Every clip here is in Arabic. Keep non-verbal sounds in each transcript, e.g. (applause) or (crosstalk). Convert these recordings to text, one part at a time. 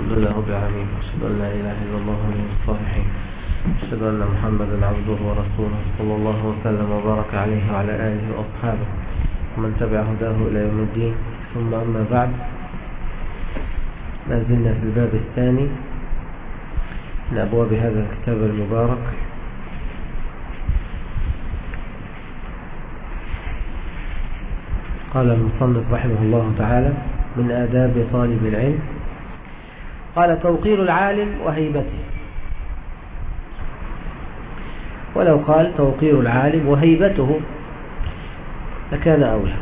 الحمد لله رب العالمين أشهد أن لا إله إلا الله من الصالحين أشهد أن محمدا عبده ورسوله صلى الله وسلم وبارك عليه وعلى آله وأصحابه ومن تبع هداه إلى يوم الدين. ثم أما بعد ما زلنا في الباب الثاني من أبواب هذا الكتاب المبارك. قال المصنف رحمه الله تعالى من آداب طالب العلم قال توقير العالم وهيبته. ولو قال توقير العالم وهيبته لكان أولى.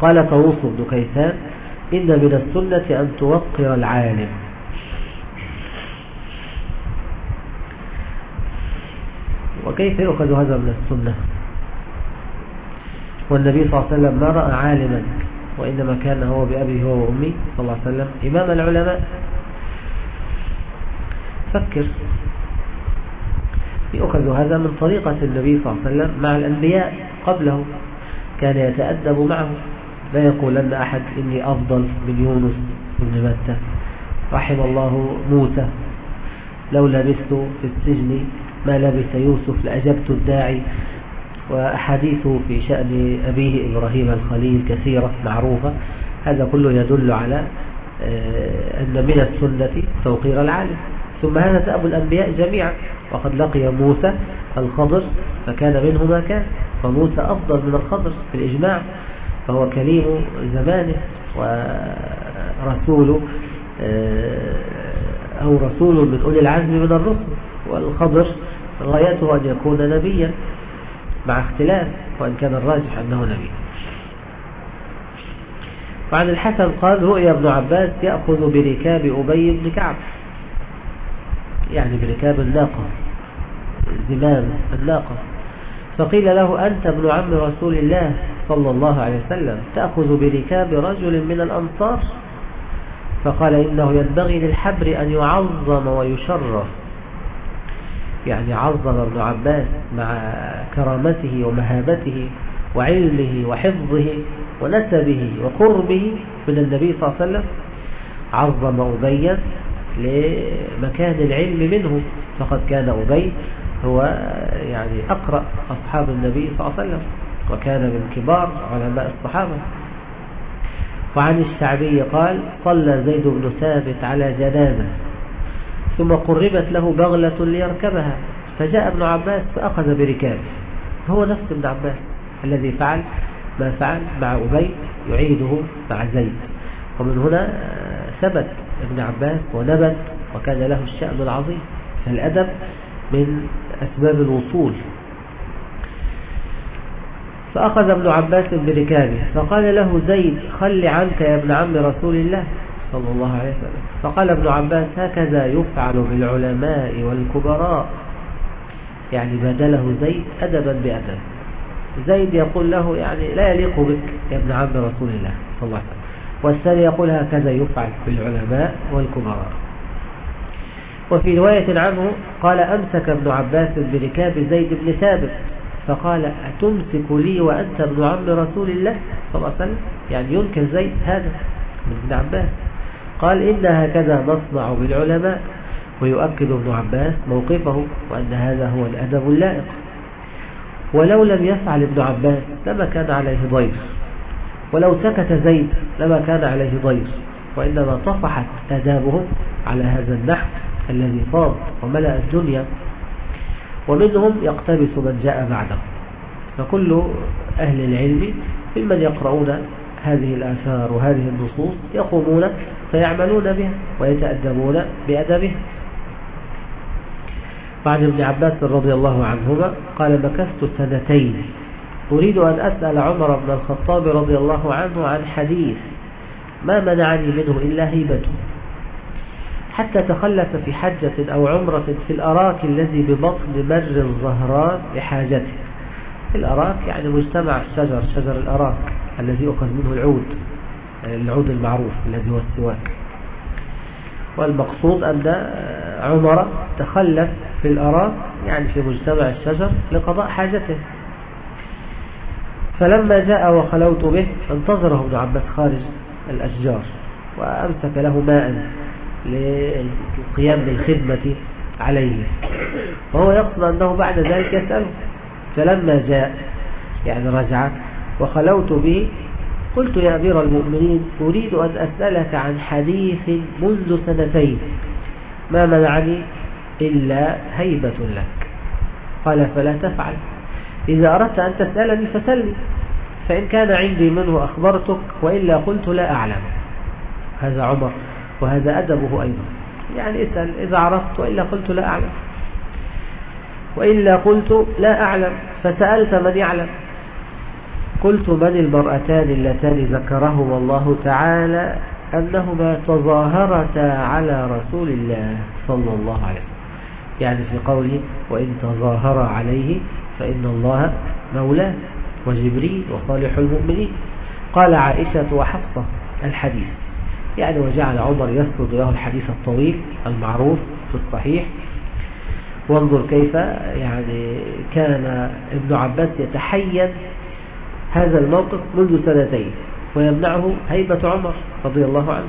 قال طاووس بن كيسان إن من السنة أن توقر العالم. وكيف يؤخذ هذا من السنة؟ والنبي صلى الله عليه وسلم ما رأى عالما. وإنما كان هو بأبيه هو وأمي صلى الله عليه وسلم. إمام العلماء فكر. يؤخذ هذا من طريقة النبي صلى الله عليه وسلم مع الأنبياء قبله. كان يتأدب معه. لا يقولن أحد إني أفضل من يونس بن متى. رحم الله موسى. لو لبثت في السجن ما لبث يوسف لأجبت الداعي. وأحاديثه في شأن أبيه إبراهيم الخليل كثيرة معروفة. هذا كله يدل على آه، أن من السنة توقير العالم. ثم هذا تأب الأنبياء جميعا. وقد لقي موسى الخضر فكان منه ما كان. فموسى أفضل من الخضر في الإجماع. فهو كليم زمانه ورسول آه، أو رسول من أولي العزم من الرسل. والخضر غايته أن يكون نبيا. مع اختلاف وإن كان الراجح أنه نبي. وعن الحسن قال رؤيا ابن عباس يأخذ بركاب أبي بن كعب. يعني بركاب الناقة زمام الناقة. فقيل له أنت ابن عم رسول الله صلى الله عليه وسلم تأخذ بركاب رجل من الأنصار؟ فقال إنه ينبغي للحبر أن يعظم ويشرف. يعني عظم ابن عباس مع كرامته ومهابته وعلمه وحفظه ونسبه وقربه من النبي صلى الله عليه وسلم عظم أبيا لمكان العلم منه. فقد كان أبي هو يعني أقرأ أصحاب النبي صلى الله عليه وسلم وكان من كبار علماء الصحابة. وعن الشعبي قال صلى زيد بن ثابت على جنازة ثم قربت له بغلة ليركبها. فجاء ابن عباس فأخذ بركابه. هو نفس ابن عباس الذي فعل ما فعل مع أبي يعيده مع زيد. ومن هنا ثبت ابن عباس ونبت وكان له الشأن العظيم فالأدب من أسباب الوصول. فأخذ ابن عباس بركابه. فقال له زيد خل عنك يا ابن عم رسول الله. صلى الله عليه وسلم. فقال ابن عباس هكذا يفعل بالعلماء والكبراء. يعني بدله زيد أدبا بأدب. زيد يقول له يعني لا يليق بك يا ابن عم رسول الله صلى الله عليه وسلم. والثاني يقول هكذا يفعل بالعلماء والكبراء. وفي رواية عنه قال أمسك ابن عباس بركاب زيد بن ثابت. فقال أتمسك لي وأنت ابن عم رسول الله صلى الله عليه وسلم؟ يعني ينكر زيد هذا من ابن عباس. قال إن هكذا نصنع بالعلماء ويؤكد ابن عباس موقفه وأن هذا هو الأدب اللائق. ولو لم يفعل ابن عباس لما كان عليه ضير ولو سكت زيد لما كان عليه ضير وإنما طفحت آدابهم على هذا النحو الذي فاض وملأ الدنيا. ومنهم يقتبس من جاء بعده. فكل أهل العلم ممن يقرؤون هذه الآثار وهذه النصوص يقومون فيعملون بها ويتأدبون بأدبها وعن ابن عباس رضي الله عنهما قال مكثت سنتين. أريد أن أسأل عمر بن الخطاب رضي الله عنه عن حديث ما منعني منه إلا هيبته حتى تخلف في حجة أو عمرة في الأراك الذي ببطن مر الظهران لحاجته الأراك يعني مجتمع الشجر شجر الأراك الذي يؤخذ منه العود. العود المعروف الذي هو السواك. والمقصود أن عمر تخلف في الأراك يعني في مجتمع الشجر لقضاء حاجته. فلما جاء وخلوت به انتظره ابن عباس خارج الأشجار وأمسك له ماء للقيام بالخدمة عليه. وهو يقصد أنه بعد ذلك يسأله. فلما جاء يعني رجع وخلوت به قلت يا أمير المؤمنين أريد أن أسألك عن حديث منذ سنتين. ما منعني؟ إلا هيبة لك. قال فلا تفعل. إذا أردت أن تسألني فسلني فإن كان عندي منه أخبرتك وإلا قلت لا أعلم. هذا عمر وهذا أدبه أيضا. يعني اسأل إذا عرفت وإلا قلت لا أعلم. وإلا قلت لا أعلم. فسألت من يعلم؟ قلت من المرأتان اللتان ذكرهما الله تعالى أنهما تظاهرتا على رسول الله صلى الله عليه وسلم. يعني في قوله وإن تظاهر عليه فإن الله مولاه وجبريل وصالح المؤمنين. قال عائشة وحفصة الحديث. يعني وجعل عمر يسرد له الحديث الطويل المعروف في الصحيح. وانظر كيف يعني كان ابن عباس يتحين هذا الموقف منذ سنتين ويمنعه هيبة عمر رضي الله عنه.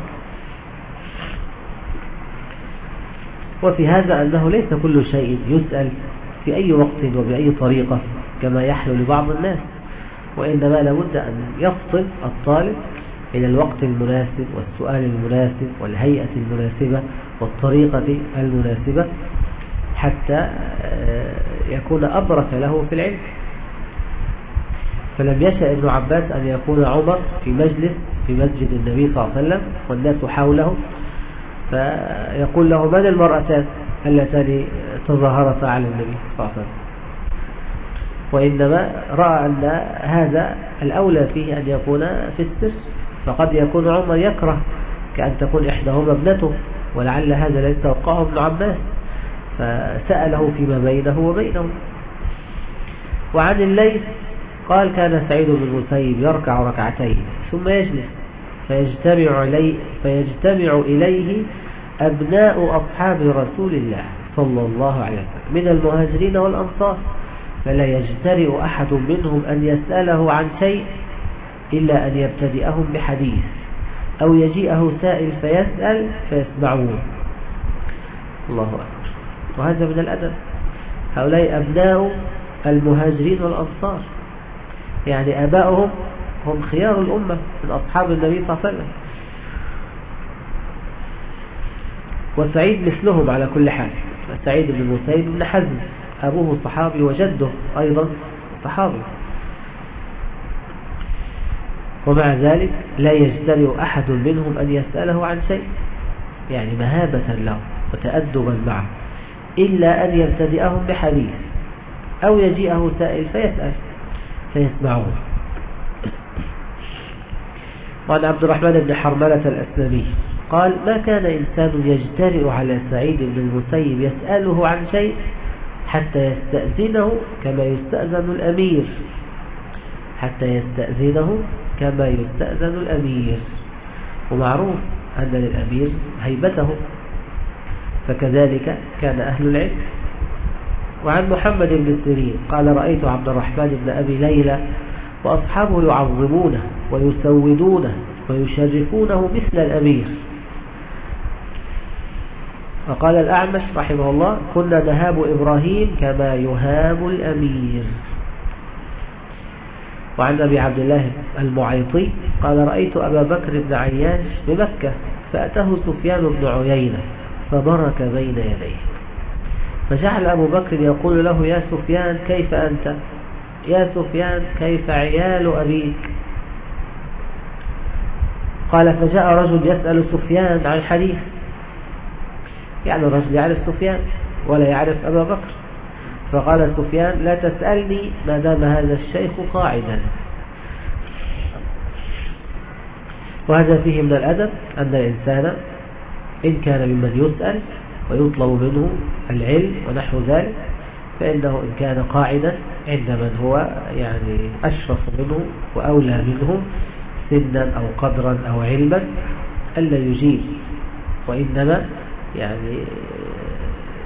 وفي هذا أنه ليس كل شيء يسأل في أي وقت وبأي طريقة كما يحلو لبعض الناس. وإنما لابد أن يفصل الطالب إلى الوقت المناسب والسؤال المناسب والهيئة المناسبة والطريقة المناسبة حتى آه، يكون أبرك له في العلم. فلم يشأ ابن عباس أن يكون عمر في مجلس في مسجد النبي صلى الله عليه وسلم والناس حوله. فيقول له من المرأتان اللتان تظاهرتا على النبي صلى الله عليه وسلم؟ وإنما رأى أن هذا الأولى فيه أن يكون في السر. فقد يكون عمر يكره كأن تكون إحداهما ابنته ولعل هذا لا يتوقعه ابن عباس. فسأله فيما بينه وبينه. وعن الليل قال كان سعيد بن المسيب يركع ركعتين ثم يجلس. فيجتمع, إليه فيجتمع إليه أبناء أصحاب رسول الله صلى الله عليه وسلم من المهاجرين والأنصار. فلا يجترئ أحد منهم أن يسأله عن شيء إلا أن يبتدئهم بحديث أو يجيئه سائل فيسأل فيسمعون الله أكبر. وهذا من الأدب. هؤلاء أبناء المهاجرين والأنصار. يعني أباؤهم هم خيار الأمة من أصحاب النبي صلى الله عليه وسلم. وسعيد مثلهم على كل حال. سعيد بن المسيب بن حزم أبوه صحابي وجده أيضا صحابي. ومع ذلك لا يجترئ أحد منهم أن يسأله عن شيء يعني مهابة له وتأدبا معه إلا أن يبتدئهم بحديث أو يجيئه سائل فيسأل. فيسمعون وعن عبد الرحمن بن حرملة الأسلمي قال ما كان إنسان يجترئ على سعيد بن المسيب يسأله عن شيء حتى يستأذنه كما يستأذن الأمير حتى يستأذنه كما يستأذن الأمير. ومعروف أن للأمير هيبته فكذلك كان أهل العلم وعن محمد بن سيرين قال رأيت عبد الرحمن بن أبي ليلى وأصحابه يعظمونه ويسودونه ويشرفونه مثل الأمير. وقال الأعمش رحمه الله كنا نهاب إبراهيم كما يهاب الأمير. وعن أبي عبد الله المعيطي قال رأيت أبا بكر بن عياش بمكة فأتاه سفيان بن عيينة فبرك بين يديه. فجعل أبو بكر يقول له يا سفيان كيف أنت؟ يا سفيان كيف عيال أبيك؟ قال فجاء رجل يسأل سفيان عن الحديث يعني الرجل يعرف سفيان ولا يعرف أبا بكر. فقال سفيان لا تسألني ما دام هذا الشيخ قاعدا. وهذا فيه من الأدب أن الإنسان إن كان ممن يسأل ويطلب منه العلم ونحو ذلك فإنه إن كان قاعدا عند من هو يعني أشرف منه وأولى منه سنا أو قدرا أو علما ألا يجيب وإنما يعني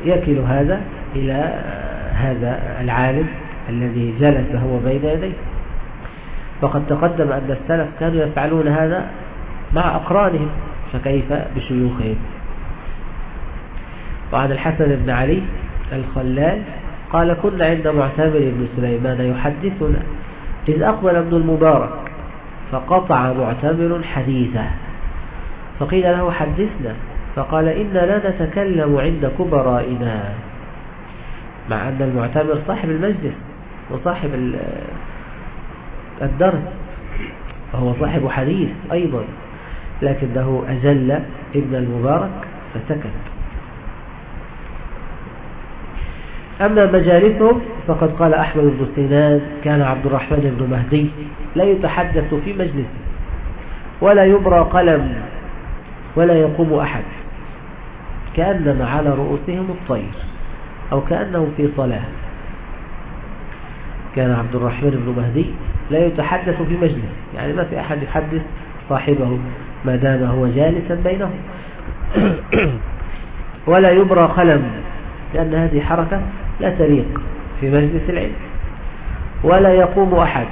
يكل هذا إلى هذا العالم الذي جلس هو بين يديه. وقد تقدم أن السلف كانوا يفعلون هذا مع أقرانهم فكيف بشيوخهم؟ وعن الحسن بن علي الخلال قال كنا عند معتمر بن سليمان يحدثنا إذ أقبل ابن المبارك فقطع معتمر حديثه فقيل له حدثنا فقال إنا لا نتكلم عند كبرائنا مع أن المعتمر صاحب المجلس وصاحب الدرس وهو صاحب حديث أيضا لكنه أجل ابن المبارك فسكت. أما مجالسهم فقد قال أحمد بن سنان كان عبد الرحمن بن مهدي لا يتحدث في مجلسه ولا يبرى قلم ولا يقوم أحد كأنما على رؤوسهم الطير أو كأنهم في صلاة كان عبد الرحمن بن مهدي لا يتحدث في مجلس يعني ما في أحد يحدث صاحبه ما دام هو جالسا بينهم (clears throat) ولا يبرى قلم لأن هذه حركة لا تليق في مجلس العلم ولا يقوم أحد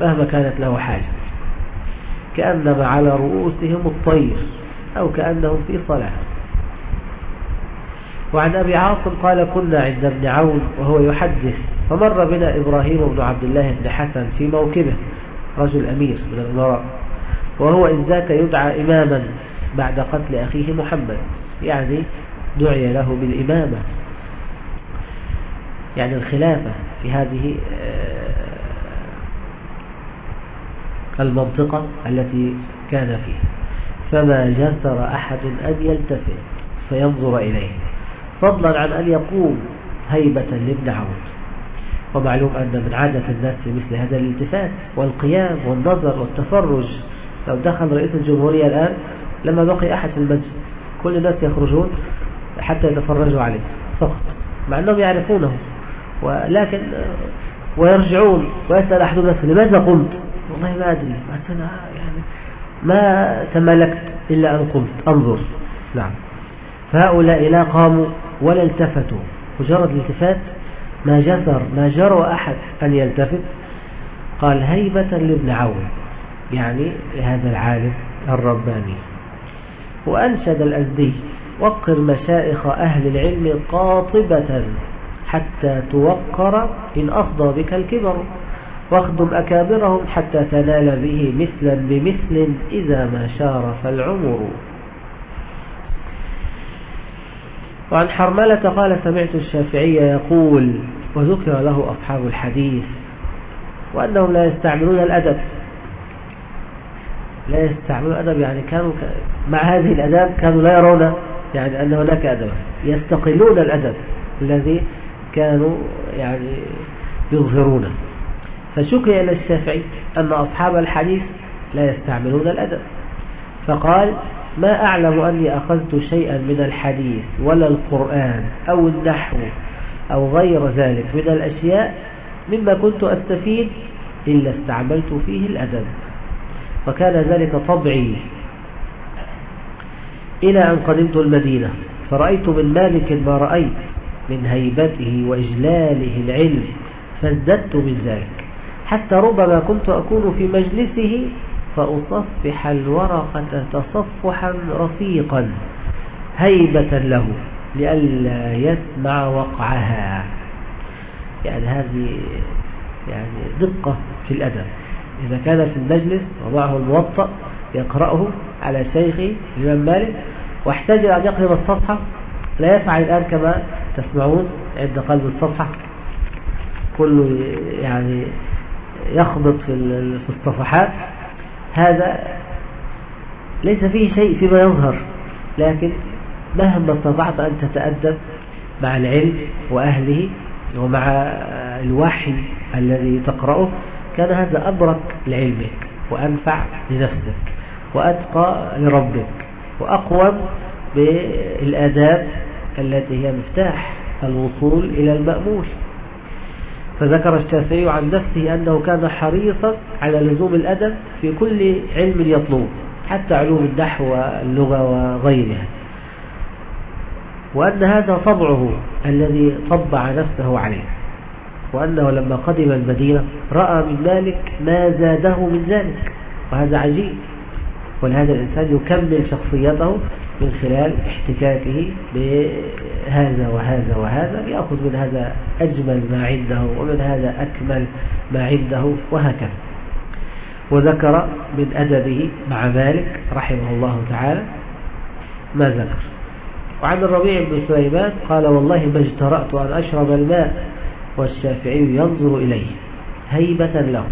مهما كانت له حاجة كأنما على رؤوسهم الطير أو كأنهم في صلاة. وعن أبي عاصم قال كنا عند ابن عون وهو يحدث فمر بنا إبراهيم بن عبد الله بن حسن في موكبه رجل أمير من الأمراء وهو إن ذاك يدعى إماما بعد قتل أخيه محمد يعني دعي له بالإمامة. يعني الخلافة في هذه آه، المنطقة التي كان فيها. فما جسر أحد أن يلتفت فينظر إليه. فضلا عن أن يقوم هيبة لابن عون ومعلوم أن من عادة الناس في مثل هذا الالتفات والقيام والنظر والتفرج. لو دخل رئيس الجمهورية الآن لما بقي أحد في المسجد كل الناس يخرجون حتى يتفرجوا عليه فقط مع أنهم يعرفونه. ولكن ويرجعون ويسأل أحد الناس لماذا قمت والله ما أدري أنا يعني ما تملكت إلا أن قمت أنظر. نعم. فهؤلاء لا قاموا ولا التفتوا. مجرد الالتفات ما جسر ما جرى أحد أن يلتفت. قال هيبة لابن عون يعني لهذا العالم الرباني. وأنشد الأزدي وقر مشائخ أهل العلم قاطبة. حتى توقر إن أفضى بك الكبر. واخدم أكابرهم حتى تنال به مثلا بمثل إذا ما شارف العمر وعن حرملة قال سمعت الشافعي يقول وذكر له أصحاب الحديث وأنهم لا يستعملون الأدب. لا يستعملون الأدب يعني كانوا مع هذه الأداب كانوا لا يرون يعني أن هناك أدب. يستقلون الأدب الذي كانوا يعني يظهرونه فشكي إلى الشافعي أن أصحاب الحديث لا يستعملون الأدب. فقال ما أعلم أني أخذت شيئا من الحديث ولا القرآن أو النحو أو غير ذلك من الأشياء مما كنت أستفيد إلا استعملت فيه الأدب. وكان ذلك طبعي. إلى أن قدمت المدينة فرأيت من مالك ما رأيت من هيبته وإجلاله العلم فازددت من ذلك حتى ربما كنت أكون في مجلسه فأصفح الورقة تصفحا رفيقا هيبة له لئلا يسمع وقعها. يعني هذه يعني دقة في الأدب. إذا كان في المجلس ومعه الموطأ يقرأه على شيخه الإمام مالك واحتاج أن يقلب الصفحة لا يفعل الآن كما تسمعون عند قلب الصفحة. كله يعني يخبط في الصفحات. هذا ليس فيه شيء فيما يظهر لكن مهما استطعت أن تتأدب مع العلم وأهله ومع الوحي الذي تقرأه كان هذا أبرك لعلمك وأنفع لنفسك وأتقى لربك وأقوم بالآداب التي هي مفتاح الوصول إلى المأمول. فذكر الشافعي عن نفسه أنه كان حريصا على لزوم الأدب في كل علم يطلب حتى علوم النحو واللغة وغيرها. وأن هذا طبعه الذي طبع نفسه عليه وأنه لما قدم المدينة رأى من مالك ما زاده من ذلك وهذا عجيب. ولهذا الإنسان يكمل شخصيته من خلال احتكاكه بهذا وهذا وهذا يأخذ من هذا أجمل ما عنده ومن هذا أكمل ما عنده وهكذا. وذكر من أدبه مع مالك رحمه الله تعالى ما ذكر. وعن الربيع بن سليمان قال والله ما اجترأت أن أشرب الماء والشافعي ينظر إليه هيبة له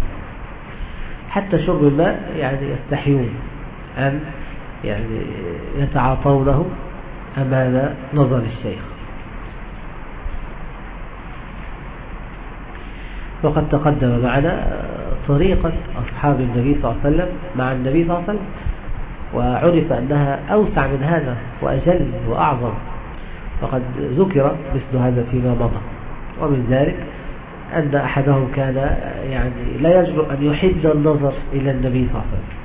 حتى شرب الماء يعني يستحيون أن يعني يتعاطونه أمام نظر الشيخ. وقد تقدم معنا طريقة أصحاب النبي صلى الله عليه وسلم مع النبي صلى الله عليه وسلم وعرف أنها أوسع من هذا وأجل وأعظم. وقد ذكر مثل هذا فيما مضى. ومن ذلك أن أحدهم كان يعني لا يجرؤ أن يحد النظر إلى النبي صلى الله عليه وسلم.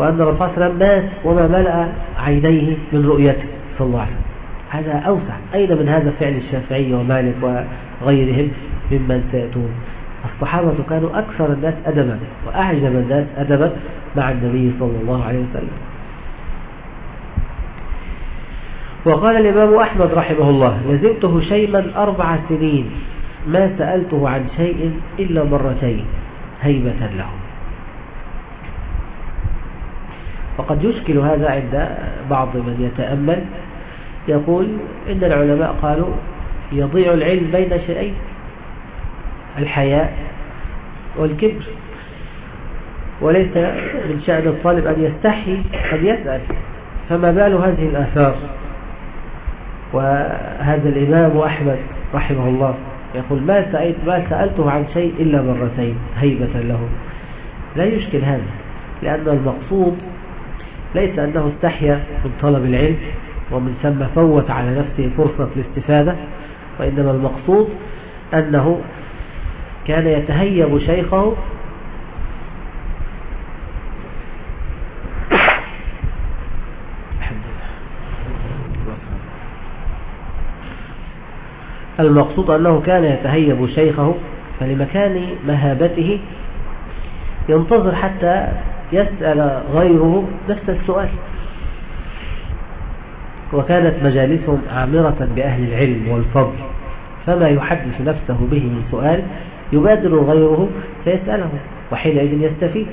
وأن الرسول صلى الله عليه وسلم مات وما ملأ عينيه من رؤيته صلى الله عليه وسلم. هذا أوسع. أين من هذا فعل الشافعي ومالك وغيرهم ممن سيأتون؟ الصحابة كانوا أكثر الناس أدبا وأعجب الناس أدبا مع النبي صلى الله عليه وسلم. وقال الإمام أحمد رحمه الله لزمته شيئا أربع سنين ما سألته عن شيء إلا مرتين هيبة له. وقد يشكل هذا عند بعض من يتأمل. يقول إن العلماء قالوا يضيع العلم بين شيئين الحياء والكبر. وليس من شأن الطالب أن يستحي أن يسأل فما بال هذه الآثار؟ وهذا الإمام أحمد رحمه الله يقول ما سألت ما سألته عن شيء إلا مرتين هيبة له. لا يشكل هذا لأن المقصود ليس أنه استحيا من طلب العلم ومن ثم فوت على نفسه فرصة الاستفادة وإنما المقصود أنه كان يتهيب شيخه المقصود أنه كان يتهيب شيخه فلمكان مهابته ينتظر حتى يسأل غيره نفس السؤال. وكانت مجالسهم عامرة بأهل العلم والفضل فما يحدث نفسه به من سؤال يبادر غيره فيسأله وحينئذ يستفيد.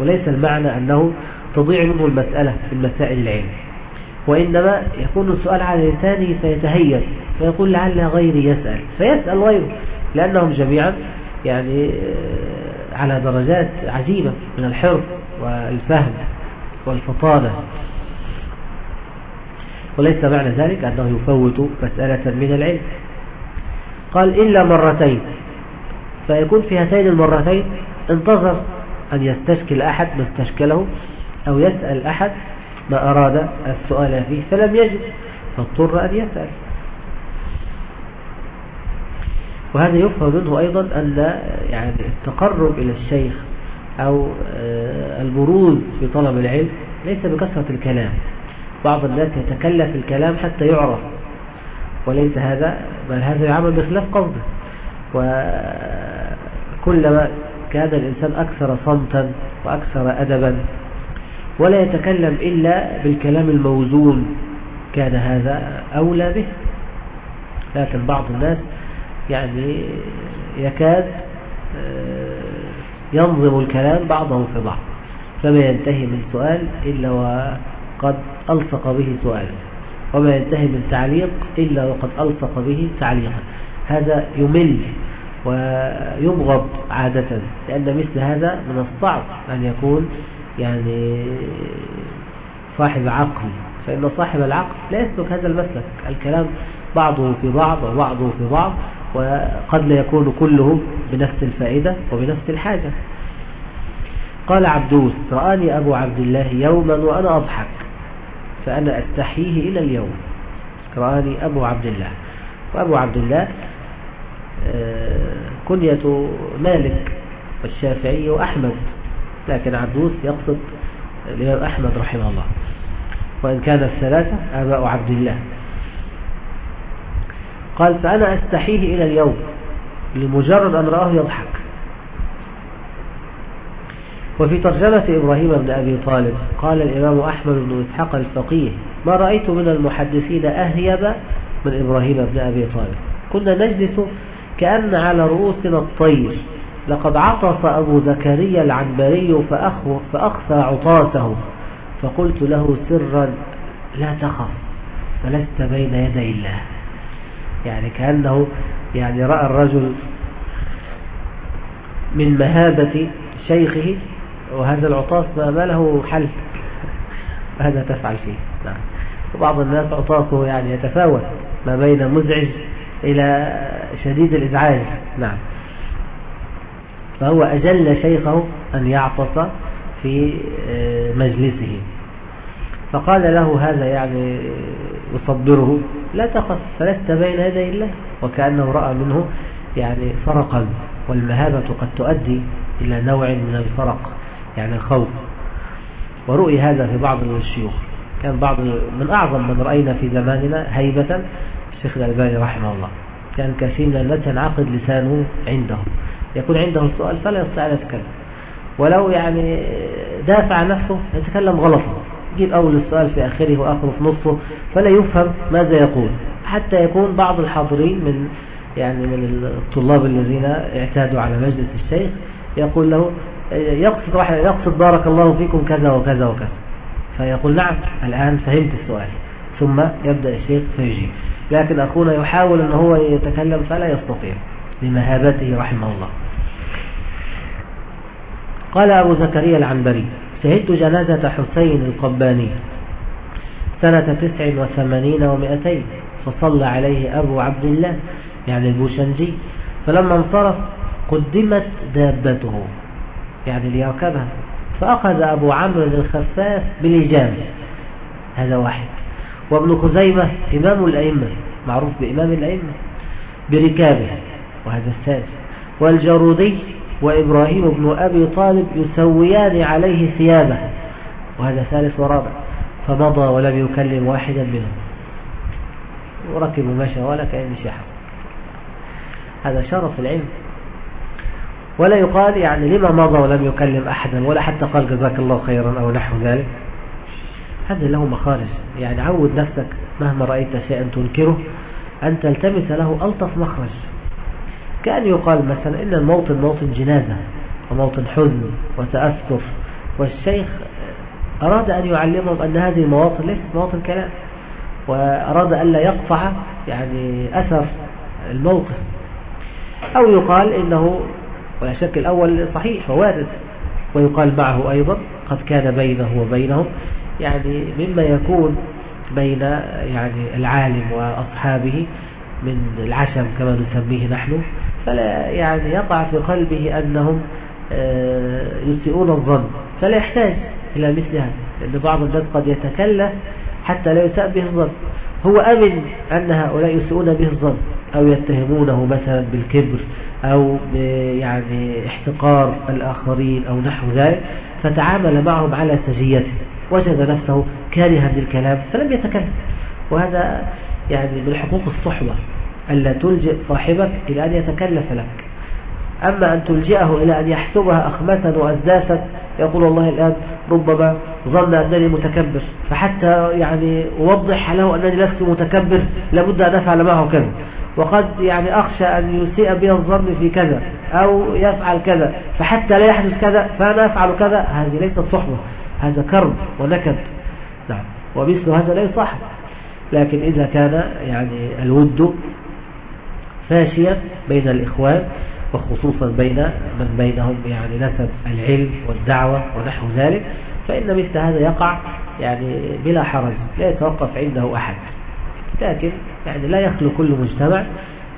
وليس المعنى أنه تضيع منه المسألة في المسائل العلم وإنما يكون السؤال على لسانه فيتهيأ فيقول لعل غيري يسأل فيسأل غيره لأنهم جميعا يعني آه، على درجات عجيبة من الحرص. والفهم والفطانة. وليس معنى ذلك أنه يفوت مسألة من العلم. قال إلا مرتين. فيكون في هاتين المرتين انتظر أن يستشكل أحد ما استشكله أو يسأل أحد ما أراد السؤال فيه فلم يجد فاضطر أن يسأل. وهذا يفهم منه أيضا أن يعني التقرب إلى الشيخ أو آه، البروز في طلب العلم ليس بكثرة الكلام. بعض الناس يتكلف الكلام حتى يعرف. وليس هذا بل هذا يعمل بخلاف قصده وكلما كان الإنسان أكثر صمتا وأكثر أدبا ولا يتكلم إلا بالكلام الموزون كان هذا أولى به. لكن بعض الناس يعني يكاد آه، ينظم الكلام بعضه في بعض فما ينتهي من سؤال إلا وقد ألصق به سؤالا وما ينتهي من تعليق إلا وقد ألصق به تعليقا. هذا يمل ويبغض عادة لأن مثل هذا من الصعب أن يكون يعني صاحب عقل فإن صاحب العقل لا يسلك هذا المسلك الكلام بعضه في بعض وبعضه في بعض. وقد لا يكون كله بنفس الفائدة وبنفس الحاجة. قال عبدوس رآني أبو عبد الله يوما وأنا أضحك فأنا أستحيه إلى اليوم. رآني أبو عبد الله. وأبو عبد الله آه، كنية مالك والشافعي وأحمد لكن عبدوس يقصد الإمام أحمد رحمه الله. وإن كان الثلاثة آباء عبد الله. قال فأنا أستحيه إلى اليوم لمجرد أن رآه يضحك. وفي ترجمة إبراهيم بن أبي طالب قال الإمام أحمد بن إسحاق الفقيه ما رأيت من المحدثين أهيب من إبراهيم بن أبي طالب. كنا نجلس كأن على رؤوسنا الطير. لقد عطف أبو زكريا العنبري فأخفى عطاسه. فقلت له سرا لا تخف فلست بين يدي الله. يعني كأنه يعني رأى الرجل من مهابة شيخه وهذا العطاس ما له حل. هذا تفعل فيه؟ نعم. وبعض الناس عطاسه يعني يتفاوت ما بين مزعج إلى شديد الإزعاج. نعم. فهو أجل شيخه أن يعطس في آه، مجلسه. فقال له هذا يعني يصبره لا تخف فلست بين يدي الله. وكأنه رأى منه يعني فرقا والمهابة قد تؤدي إلى نوع من الفرق يعني الخوف. ورؤي هذا في بعض الشيوخ. كان بعض من أعظم من رأينا في زماننا هيبة الشيخ الألباني رحمه الله. كان كثير من الناس ينعقد لسانه عنده. يكون عنده السؤال فلا يستطيع أن يتكلم. ولو يعني دافع نفسه يتكلم غلطا. يجيب أول السؤال في آخره وآخره في نصه فلا يفهم ماذا يقول. حتى يكون بعض الحاضرين من يعني من الطلاب الذين اعتادوا على مجلس الشيخ يقول له يقصد يقصد بارك الله فيكم كذا وكذا وكذا. فيقول نعم الآن فهمت السؤال. ثم يبدأ الشيخ فيجيب. لكن أخونا يحاول أن هو يتكلم فلا يستطيع لمهابته رحمه الله. قال أبو زكريا العنبري شهدت جنازة حسين القباني سنة تسع وثمانين ومئتين فصلى عليه أبو عبد الله يعني البوشنجي. فلما انصرف قدمت دابته يعني ليركبها. فأخذ أبو عمرو الخفاف بلجام. هذا واحد. وابن خزيمة إمام الأئمة معروف بإمام الأئمة بركابه. وهذا الثالث. والجرودي وإبراهيم بن أبي طالب يسويان عليه ثيابه. وهذا ثالث ورابع. فمضى ولم يكلم واحدا منهم. وركب مشى ولا كأن شيء هذا شرف العلم. ولا يقال يعني لما مضى ولم يكلم أحدا ولا حتى قال جزاك الله خيرا أو نحو ذلك. هذا له مخارج. يعني عود نفسك مهما رأيت شيئا تنكره. أن تلتمس له ألطف مخرج. كأن يقال مثلا إن الموطن موطن جنازة وموطن حزن وتأسف. والشيخ أراد أن يعلمهم أن هذه المواطن ليست مواطن كلام وأراد أن لا يقطع يعني أثر الموقف أو يقال إنه ولا شك الأول صحيح ووارد ويقال معه أيضا قد كان بينه وبينهم يعني مما يكون بين يعني العالم وأصحابه من العشم كما نسميه نحن. فلا يعني يقع في قلبه أنهم آه، يسيئون الظن فلا يحتاج إلى مثل هذا لأن بعض الناس قد يتكلف حتى لا يساء به الظن. هو أمن أن هؤلاء يسيئون به الظن أو يتهمونه مثلا بالكبر أو يعني احتقار الآخرين أو نحو ذلك فتعامل معهم على سجيته وجد نفسه كارها للكلام فلم يتكلم وهذا يعني من حقوق الصحبة ألا تلجئ صاحبك إلى أن يتكلف لك. أما أن تلجئه إلى أن يحسبها أخمة وأزداسا يقول والله الآن ربما ظن أنني متكبر. فحتى يعني أوضح له أنني لست متكبر لابد أن أفعل معه كذا. وقد يعني أخشى أن يسيء بي الظن في كذا أو يفعل كذا. فحتى لا يحدث كذا فأنا أفعل كذا. هذه ليست صحبة هذا كرب ونكد. نعم. ومثل هذا لا يصح لكن إذا كان يعني الود فاشيا بين الإخوان وخصوصا بين من بينهم يعني نسب العلم والدعوة ونحو ذلك فإن مثل هذا يقع يعني بلا حرج لا يتوقف عنده أحد. لكن يعني لا يخلو كل مجتمع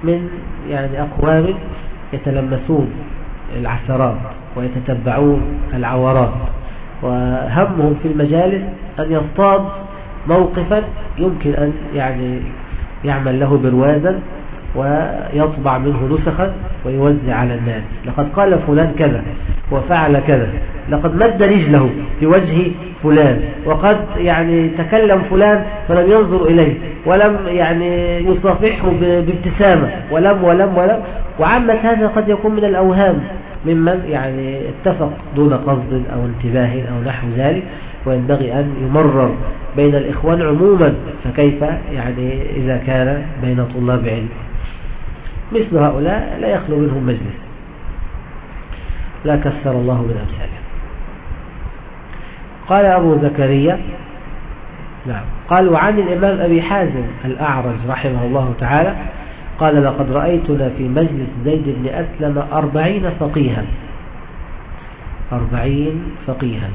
من يعني أقوام يتلمسون العثرات ويتتبعون العورات وهمهم في المجالس أن يصطاد موقفا يمكن أن يعني يعمل له بروازا ويطبع منه نسخا ويوزع على الناس. لقد قال فلان كذا وفعل كذا. لقد مد رجله في وجه فلان. وقد يعني تكلم فلان فلم ينظر إليه. ولم يعني يصافحه بابتسامة. ولم ولم ولم. وعامة هذا قد يكون من الأوهام ممن يعني اتفق دون قصد أو انتباه أو نحو ذلك. وينبغي أن يمرر بين الإخوان عموما. فكيف يعني إذا كان بين طلاب علم مثل هؤلاء لا يخلو منهم مجلس. لا كثر الله من أمثاله قال أبو زكريا نعم قال وعن الإمام أبي حازم الأعرج رحمه الله تعالى قال لقد رأيتنا في مجلس زيد بن أسلم أربعين فقيها. أربعين فقيها.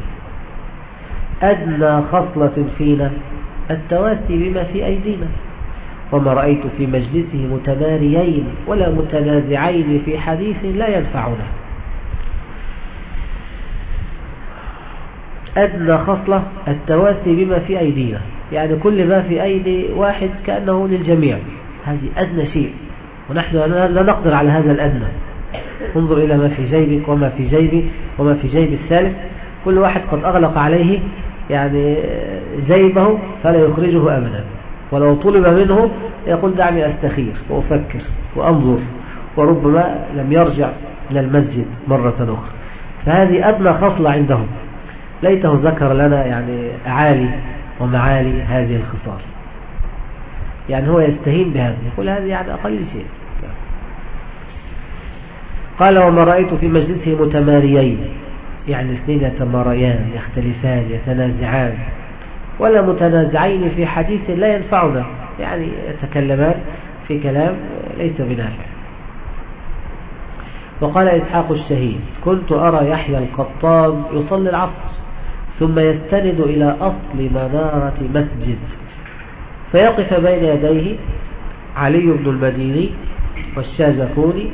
أدنى خصلة فينا التواسي بما في أيدينا. وما رأيت في مجلسه متماريين ولا متنازعين في حديث لا ينفعنا. أدنى خصلة التواسي بما في أيدينا. يعني كل ما في أيدي واحد كأنه للجميع. هذه أدنى شيء. ونحن لا نقدر على هذا الأدنى. انظر إلى ما في جيبك وما في جيبي وما في جيب الثالث. كل واحد قد أغلق عليه يعني جيبه فلا يخرجه أبدا. ولو طلب منه يقول دعني أستخير وأفكر وأنظر وربما لم يرجع إلى المسجد مرة أخرى. فهذه أدنى خصلة عندهم. ليته ذكر لنا يعني أعالي ومعالي هذه الخصال. يعني هو يستهين بهذا يقول هذه يعني أقل شيء. قال وما رأيت في مجلسه متماريين. يعني اثنين يتماريان يختلفان يتنازعان. ولا متنازعين في حديث لا ينفعنا. يعني يتكلمان في كلام ليس بنافع. وقال إسحاق الشهيد كنت أرى يحيى القطان يصلي العصر ثم يستند إلى أصل منارة مسجد فيقف بين يديه علي بن المديني والشاذكوني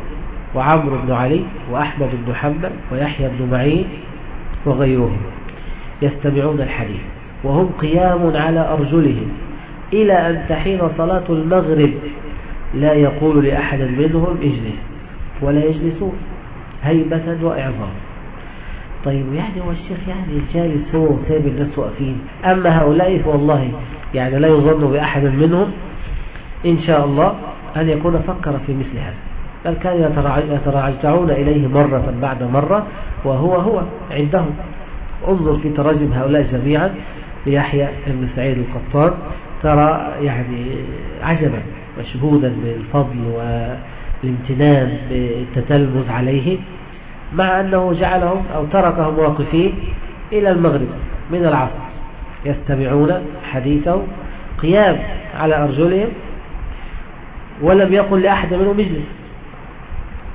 وعمرو بن علي وأحمد بن حنبل ويحيى بن معين وغيرهم يستمعون الحديث. وهم قيام على أرجلهم إلى أن تحين صلاة المغرب. لا يقول لأحد منهم اجلس ولا يجلسون هيبة وإعظام. طيب يعني هو الشيخ يعني الجالس هو وسايب الناس واقفين. أما هؤلاء فوالله يعني لا يظن بأحد منهم إن شاء الله أن يكون فكر في مثل هذا. بل كانوا يتراجعون إليه مرة بعد مرة وهو هو عندهم. انظر في تراجم هؤلاء جميعا. ليحيى بن سعيد القطان ترى يعني عجبا مشهودا بالفضل والامتنان بالتتلمذ عليه مع أنه جعلهم أو تركهم واقفين إلى المغرب من العصر يستمعون حديثه قيام على أرجلهم ولم يقل لأحد منهم اجلس.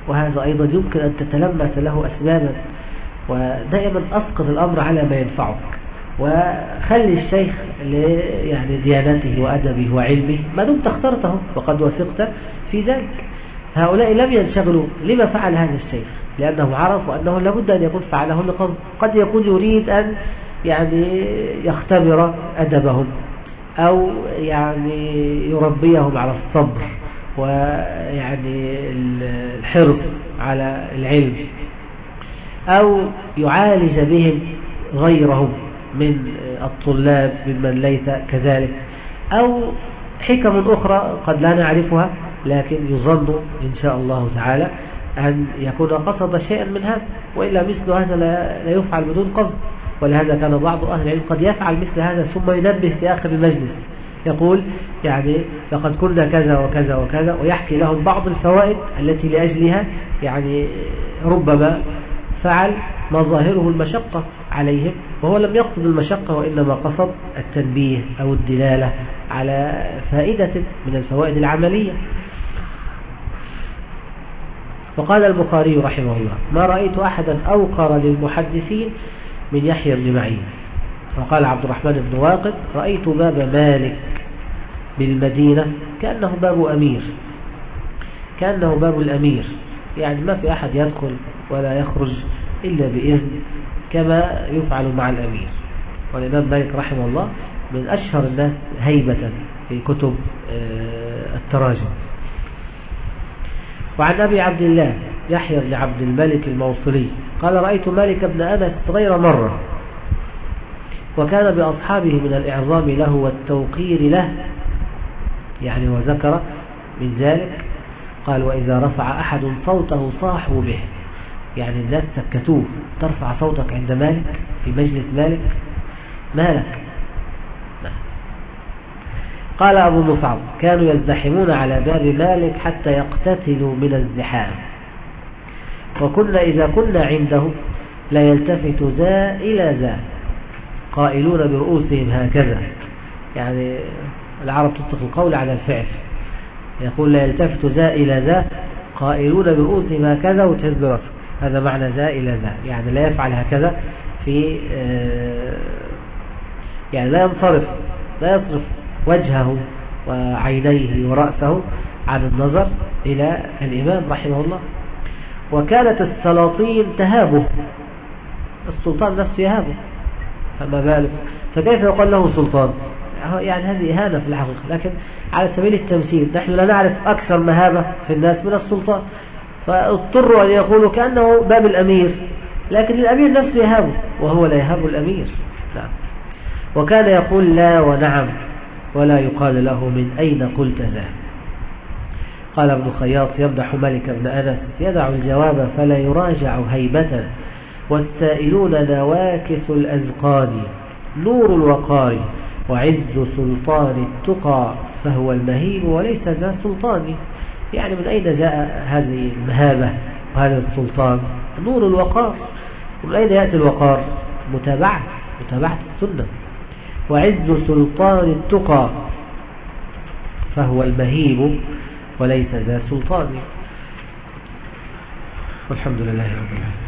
وهذا أيضا يمكن أن تتلمس له أسبابا ودائما أسقط الأمر على ما ينفعك. وخلي الشيخ يعني ديانته وأدبه وعلمه ما دمت اخترته وقد وثقت في ذلك. هؤلاء لم ينشغلوا لما فعل هذا الشيخ؟ لأنه عرف أنه لابد أن يكون فعله قد يكون يريد أن يعني يختبر أدبهم أو يعني يربيهم على الصبر ويعني الحرص على العلم أو يعالج بهم غيرهم. من الطلاب ممن ليس كذلك. أو حكم أخرى قد لا نعرفها لكن يظن إن شاء الله تعالى أن يكون قصد شيئا من هذا وإلا مثل هذا لا يفعل بدون قصد. ولهذا كان بعض أهل العلم قد يفعل مثل هذا ثم ينبه في آخر المجلس. يقول يعني لقد كنا كذا وكذا وكذا ويحكي لهم بعض الفوائد التي لأجلها يعني ربما فعل ما ظاهره المشقة عليهم وهو لم يقصد المشقة وإنما قصد التنبيه أو الدلالة على فائدة من الفوائد العملية. وقال البخاري رحمه الله ما رأيت أحدا أوقر للمحدثين من يحيى بن معين. وقال عبد الرحمن بن واقد رأيت باب مالك بالمدينة كأنه باب أمير كأنه باب الأمير يعني ما في أحد يدخل ولا يخرج إلا بإذن كما يفعل مع الأمير. والإمام مالك رحمه الله من أشهر الناس هيبة في كتب آه، التراجم. وعن أبي عبد الله يحيى بن عبد الملك الموصلي قال رأيت مالك بن أنس غير مرة وكان بأصحابه من الإعظام له والتوقير له. يعني وذكر من ذلك قال وإذا رفع أحد صوته صاحوا به. يعني الناس سكتوه. ترفع صوتك عند مالك في مجلس مالك. مالك. قال أبو مصعب كانوا يزدحمون على باب مالك حتى يقتتلوا من الزحام. وكنا إذا كنا عنده لا يلتفت ذا إلى ذا قائلون برؤوسهم هكذا. يعني العرب تطلق القول على الفعل. يقول لا يلتفت ذا إلى ذا قائلون برؤوسهم هكذا وتهز رأسه. هذا معنى ذا إلى ذا يعني لا يفعل هكذا في آه، يعني لا ينصرف لا يصرف وجهه وعينيه ورأسه عن النظر إلى الإمام رحمه الله. وكانت السلاطين تهابه السلطان نفسه يهابه. فما بالك؟ فكيف يقال له سلطان؟ يعني هذه إهانة في الحقيقة. لكن على سبيل التمثيل نحن لا نعرف أكثر مهابة في الناس من السلطان. فاضطروا أن يقولوا كأنه باب الأمير لكن الأمير نفسه يهابه وهو لا يهاب الأمير. نعم. وكان يقول لا ونعم ولا يقال له من أين قلت ذا. قال ابن خياط يمدح ملك بن أنس يدع الجواب فلا يراجع هيبة والسائلون نواكس الأزقان نور الوقار وعز سلطان التقى فهو المهيب وليس ذا سلطان. يعني من أين جاء هذه المهابة وهذا السلطان؟ نور الوقار. ومن أين يأتي الوقار؟ متابعة متابعة السنة. وعز سلطان التقى فهو المهيب وليس ذا سلطان. والحمد لله رب العالمين.